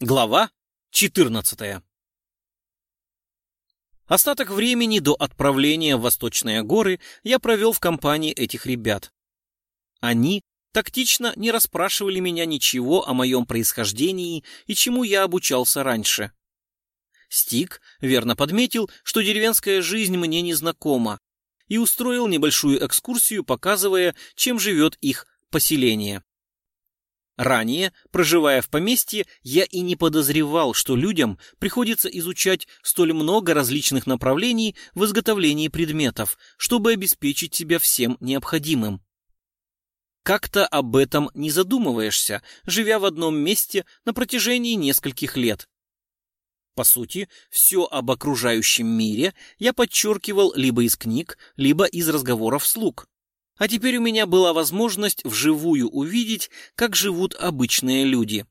Глава 14. Остаток времени до отправления в Восточные горы я провел в компании этих ребят. Они тактично не расспрашивали меня ничего о моем происхождении и чему я обучался раньше. Стик верно подметил, что деревенская жизнь мне не знакома, и устроил небольшую экскурсию, показывая, чем живет их поселение. Ранее, проживая в поместье, я и не подозревал, что людям приходится изучать столь много различных направлений в изготовлении предметов, чтобы обеспечить себя всем необходимым. Как-то об этом не задумываешься, живя в одном месте на протяжении нескольких лет. По сути, все об окружающем мире я подчеркивал либо из книг, либо из разговоров слуг. А теперь у меня была возможность вживую увидеть, как живут обычные люди.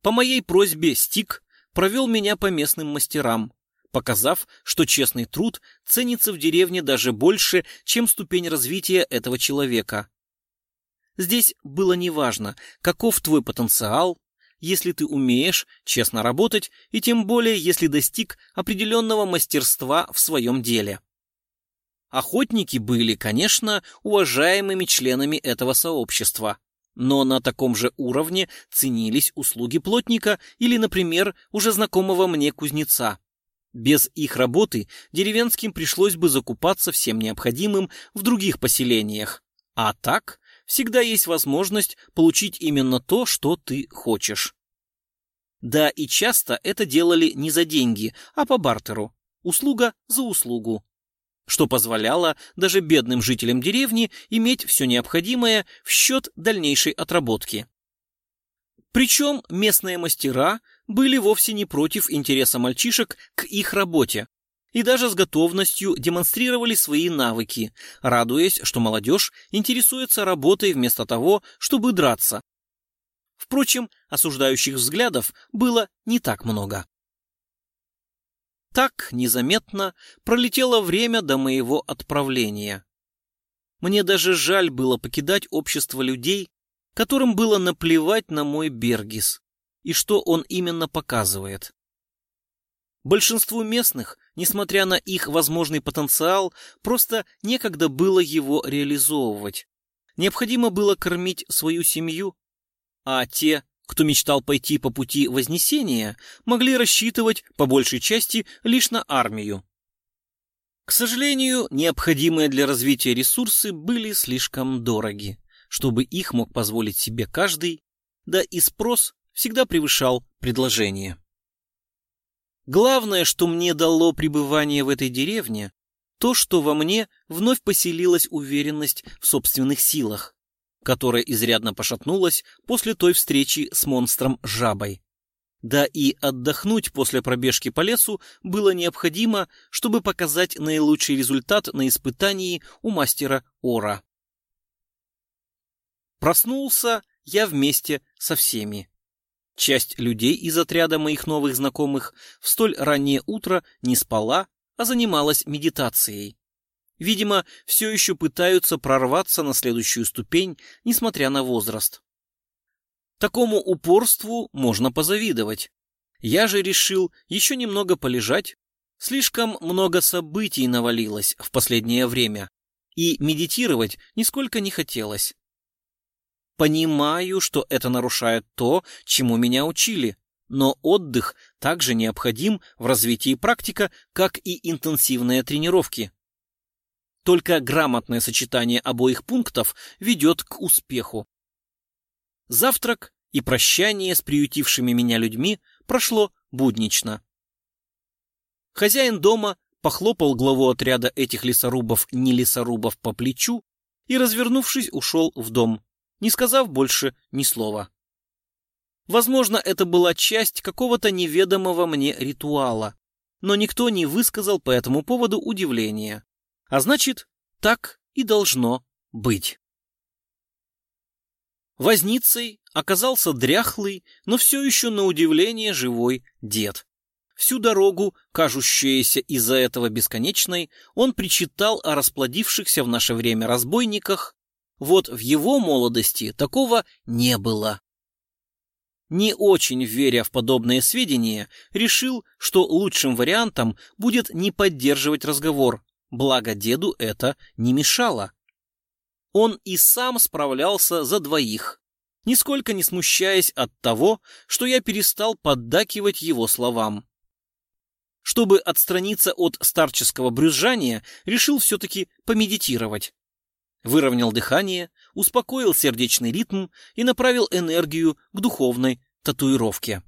По моей просьбе Стик провел меня по местным мастерам, показав, что честный труд ценится в деревне даже больше, чем ступень развития этого человека. Здесь было неважно, каков твой потенциал, если ты умеешь честно работать и тем более, если достиг определенного мастерства в своем деле. Охотники были, конечно, уважаемыми членами этого сообщества, но на таком же уровне ценились услуги плотника или, например, уже знакомого мне кузнеца. Без их работы деревенским пришлось бы закупаться всем необходимым в других поселениях. А так, всегда есть возможность получить именно то, что ты хочешь. Да, и часто это делали не за деньги, а по бартеру. Услуга за услугу что позволяло даже бедным жителям деревни иметь все необходимое в счет дальнейшей отработки. Причем местные мастера были вовсе не против интереса мальчишек к их работе и даже с готовностью демонстрировали свои навыки, радуясь, что молодежь интересуется работой вместо того, чтобы драться. Впрочем, осуждающих взглядов было не так много. Так незаметно пролетело время до моего отправления. Мне даже жаль было покидать общество людей, которым было наплевать на мой Бергис и что он именно показывает. Большинству местных, несмотря на их возможный потенциал, просто некогда было его реализовывать. Необходимо было кормить свою семью, а те, кто мечтал пойти по пути Вознесения, могли рассчитывать, по большей части, лишь на армию. К сожалению, необходимые для развития ресурсы были слишком дороги, чтобы их мог позволить себе каждый, да и спрос всегда превышал предложение. Главное, что мне дало пребывание в этой деревне, то, что во мне вновь поселилась уверенность в собственных силах которая изрядно пошатнулась после той встречи с монстром-жабой. Да и отдохнуть после пробежки по лесу было необходимо, чтобы показать наилучший результат на испытании у мастера Ора. Проснулся я вместе со всеми. Часть людей из отряда моих новых знакомых в столь раннее утро не спала, а занималась медитацией. Видимо, все еще пытаются прорваться на следующую ступень, несмотря на возраст. Такому упорству можно позавидовать. Я же решил еще немного полежать. Слишком много событий навалилось в последнее время, и медитировать нисколько не хотелось. Понимаю, что это нарушает то, чему меня учили, но отдых также необходим в развитии практика, как и интенсивные тренировки. Только грамотное сочетание обоих пунктов ведет к успеху. Завтрак и прощание с приютившими меня людьми прошло буднично. Хозяин дома похлопал главу отряда этих лесорубов-не лесорубов по плечу и, развернувшись, ушел в дом, не сказав больше ни слова. Возможно, это была часть какого-то неведомого мне ритуала, но никто не высказал по этому поводу удивления. А значит, так и должно быть. Возницей оказался дряхлый, но все еще на удивление живой дед. Всю дорогу, кажущуюся из-за этого бесконечной, он причитал о расплодившихся в наше время разбойниках. Вот в его молодости такого не было. не очень веря в подобные сведения, решил, что лучшим вариантом будет не поддерживать разговор, благо деду это не мешало. Он и сам справлялся за двоих, нисколько не смущаясь от того, что я перестал поддакивать его словам. Чтобы отстраниться от старческого брюзжания, решил все-таки помедитировать. Выровнял дыхание, успокоил сердечный ритм и направил энергию к духовной татуировке.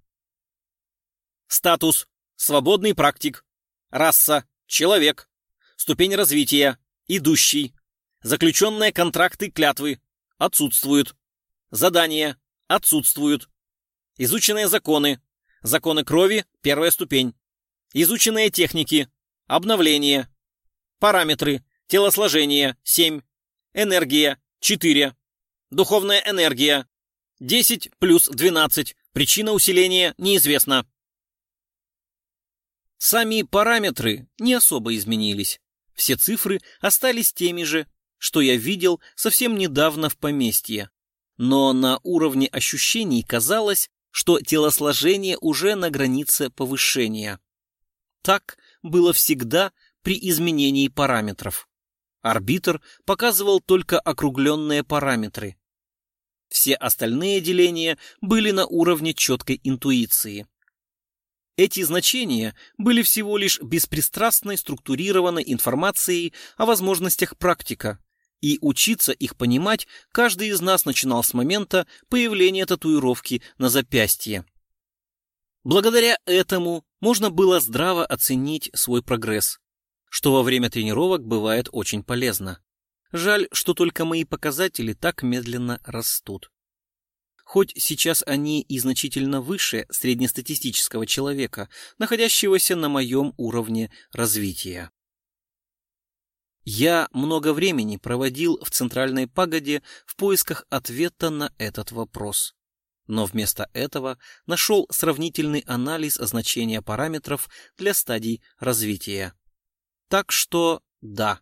Статус – свободный практик. Раса – человек. Ступень развития – идущий. Заключенные контракты клятвы – отсутствуют. Задания – отсутствуют. Изученные законы. Законы крови – первая ступень. Изученные техники. Обновление. Параметры. Телосложение. 7. Энергия. 4. Духовная энергия. 10 плюс 12. Причина усиления неизвестна. Сами параметры не особо изменились. Все цифры остались теми же, что я видел совсем недавно в поместье. Но на уровне ощущений казалось, что телосложение уже на границе повышения. Так было всегда при изменении параметров. Арбитр показывал только округленные параметры. Все остальные деления были на уровне четкой интуиции. Эти значения были всего лишь беспристрастной структурированной информацией о возможностях практика, и учиться их понимать каждый из нас начинал с момента появления татуировки на запястье. Благодаря этому можно было здраво оценить свой прогресс, что во время тренировок бывает очень полезно. Жаль, что только мои показатели так медленно растут. Хоть сейчас они и значительно выше среднестатистического человека, находящегося на моем уровне развития. Я много времени проводил в Центральной пагоде в поисках ответа на этот вопрос но вместо этого нашел сравнительный анализ значения параметров для стадий развития. Так что да,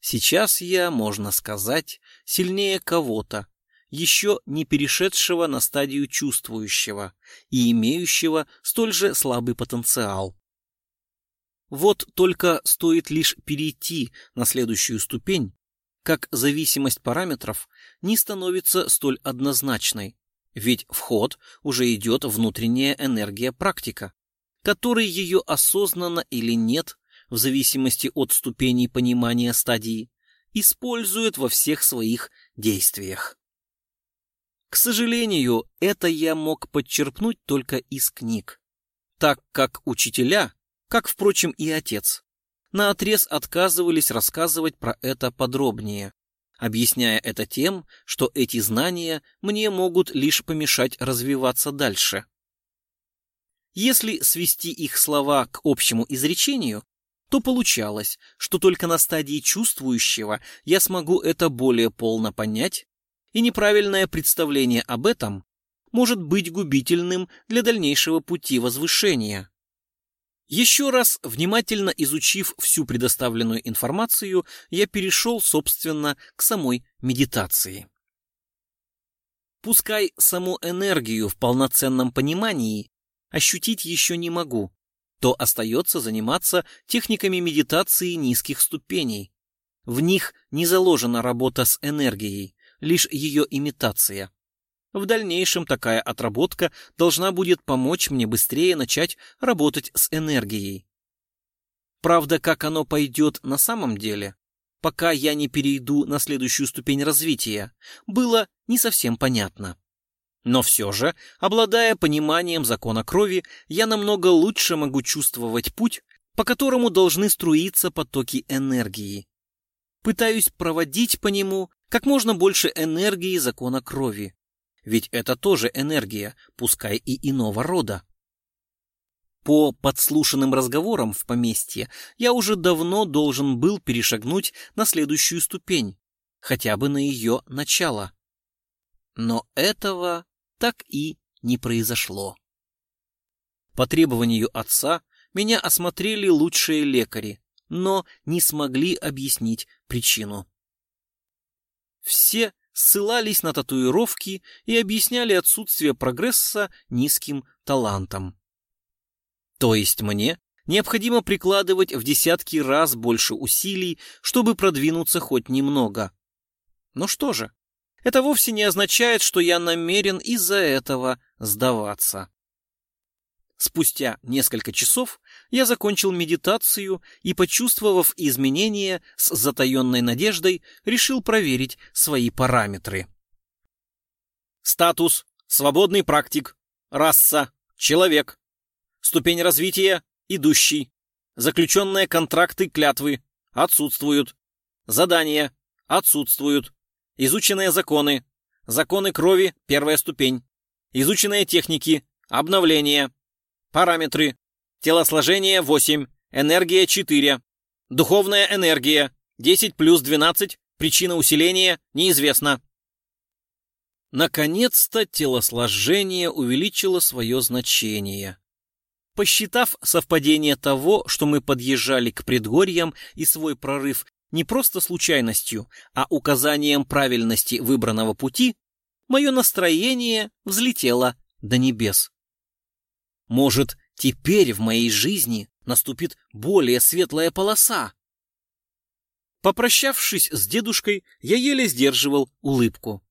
сейчас я, можно сказать, сильнее кого-то, еще не перешедшего на стадию чувствующего и имеющего столь же слабый потенциал. Вот только стоит лишь перейти на следующую ступень, как зависимость параметров не становится столь однозначной, ведь в ход уже идет внутренняя энергия практика, которой ее осознанно или нет, в зависимости от ступеней понимания стадии, использует во всех своих действиях. К сожалению, это я мог подчерпнуть только из книг, так как учителя, как, впрочем, и отец, наотрез отказывались рассказывать про это подробнее, объясняя это тем, что эти знания мне могут лишь помешать развиваться дальше. Если свести их слова к общему изречению, то получалось, что только на стадии чувствующего я смогу это более полно понять, и неправильное представление об этом может быть губительным для дальнейшего пути возвышения. Еще раз, внимательно изучив всю предоставленную информацию, я перешел, собственно, к самой медитации. Пускай саму энергию в полноценном понимании ощутить еще не могу, то остается заниматься техниками медитации низких ступеней. В них не заложена работа с энергией, лишь ее имитация. В дальнейшем такая отработка должна будет помочь мне быстрее начать работать с энергией. Правда, как оно пойдет на самом деле, пока я не перейду на следующую ступень развития, было не совсем понятно. Но все же, обладая пониманием закона крови, я намного лучше могу чувствовать путь, по которому должны струиться потоки энергии. Пытаюсь проводить по нему как можно больше энергии закона крови, ведь это тоже энергия, пускай и иного рода. По подслушанным разговорам в поместье я уже давно должен был перешагнуть на следующую ступень, хотя бы на ее начало. Но этого так и не произошло. По требованию отца меня осмотрели лучшие лекари, но не смогли объяснить причину. Все ссылались на татуировки и объясняли отсутствие прогресса низким талантом. То есть мне необходимо прикладывать в десятки раз больше усилий, чтобы продвинуться хоть немного. Ну что же, это вовсе не означает, что я намерен из-за этого сдаваться. Спустя несколько часов я закончил медитацию и, почувствовав изменения с затаенной надеждой, решил проверить свои параметры. Статус – свободный практик. Раса – человек. Ступень развития – идущий. Заключенные контракты клятвы – отсутствуют. Задания – отсутствуют. Изученные законы. Законы крови – первая ступень. Изученные техники – обновление. Параметры. Телосложение 8, энергия 4. Духовная энергия 10 плюс 12, причина усиления неизвестна. Наконец-то телосложение увеличило свое значение. Посчитав совпадение того, что мы подъезжали к предгорьям и свой прорыв не просто случайностью, а указанием правильности выбранного пути, мое настроение взлетело до небес. Может, теперь в моей жизни наступит более светлая полоса? Попрощавшись с дедушкой, я еле сдерживал улыбку.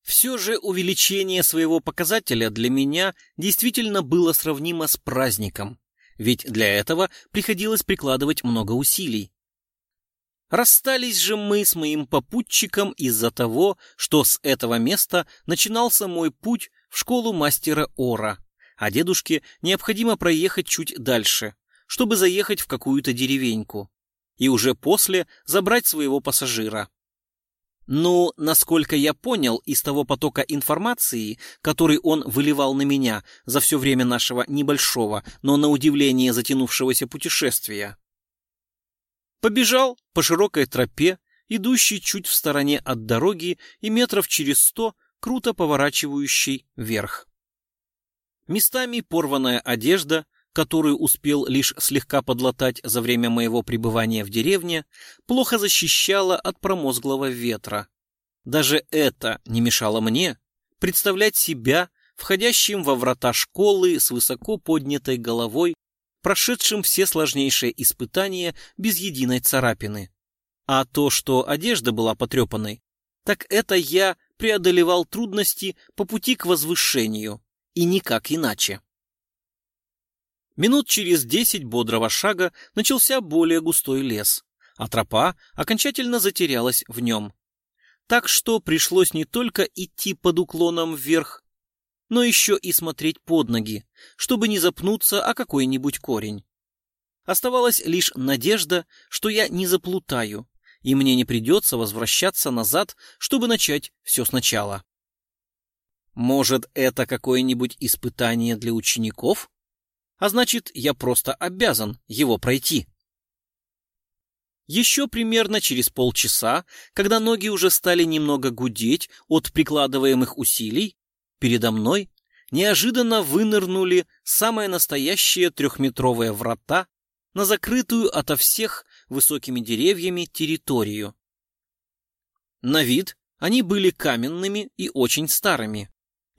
Все же увеличение своего показателя для меня действительно было сравнимо с праздником, ведь для этого приходилось прикладывать много усилий. Расстались же мы с моим попутчиком из-за того, что с этого места начинался мой путь в школу мастера Ора а дедушке необходимо проехать чуть дальше, чтобы заехать в какую-то деревеньку, и уже после забрать своего пассажира. Ну, насколько я понял из того потока информации, который он выливал на меня за все время нашего небольшого, но на удивление затянувшегося путешествия. Побежал по широкой тропе, идущей чуть в стороне от дороги и метров через сто, круто поворачивающей вверх. Местами порванная одежда, которую успел лишь слегка подлатать за время моего пребывания в деревне, плохо защищала от промозглого ветра. Даже это не мешало мне представлять себя входящим во врата школы с высоко поднятой головой, прошедшим все сложнейшие испытания без единой царапины. А то, что одежда была потрепанной, так это я преодолевал трудности по пути к возвышению, и никак иначе. Минут через десять бодрого шага начался более густой лес, а тропа окончательно затерялась в нем. Так что пришлось не только идти под уклоном вверх, но еще и смотреть под ноги, чтобы не запнуться о какой-нибудь корень. Оставалась лишь надежда, что я не заплутаю, и мне не придется возвращаться назад, чтобы начать все сначала. Может, это какое-нибудь испытание для учеников? А значит, я просто обязан его пройти. Еще примерно через полчаса, когда ноги уже стали немного гудеть от прикладываемых усилий, передо мной неожиданно вынырнули самые настоящие трехметровые врата на закрытую ото всех высокими деревьями территорию. На вид они были каменными и очень старыми.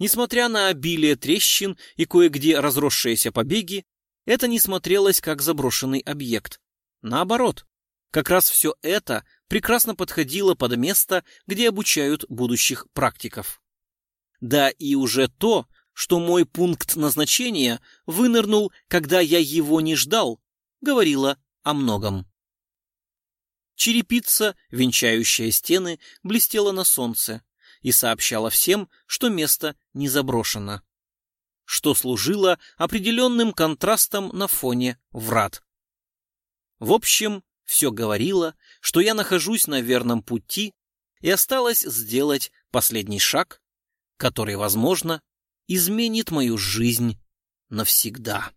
Несмотря на обилие трещин и кое-где разросшиеся побеги, это не смотрелось как заброшенный объект. Наоборот, как раз все это прекрасно подходило под место, где обучают будущих практиков. Да и уже то, что мой пункт назначения вынырнул, когда я его не ждал, говорило о многом. Черепица, венчающая стены, блестела на солнце, и сообщала всем, что место не заброшено, что служило определенным контрастом на фоне врат. В общем, все говорило, что я нахожусь на верном пути, и осталось сделать последний шаг, который, возможно, изменит мою жизнь навсегда.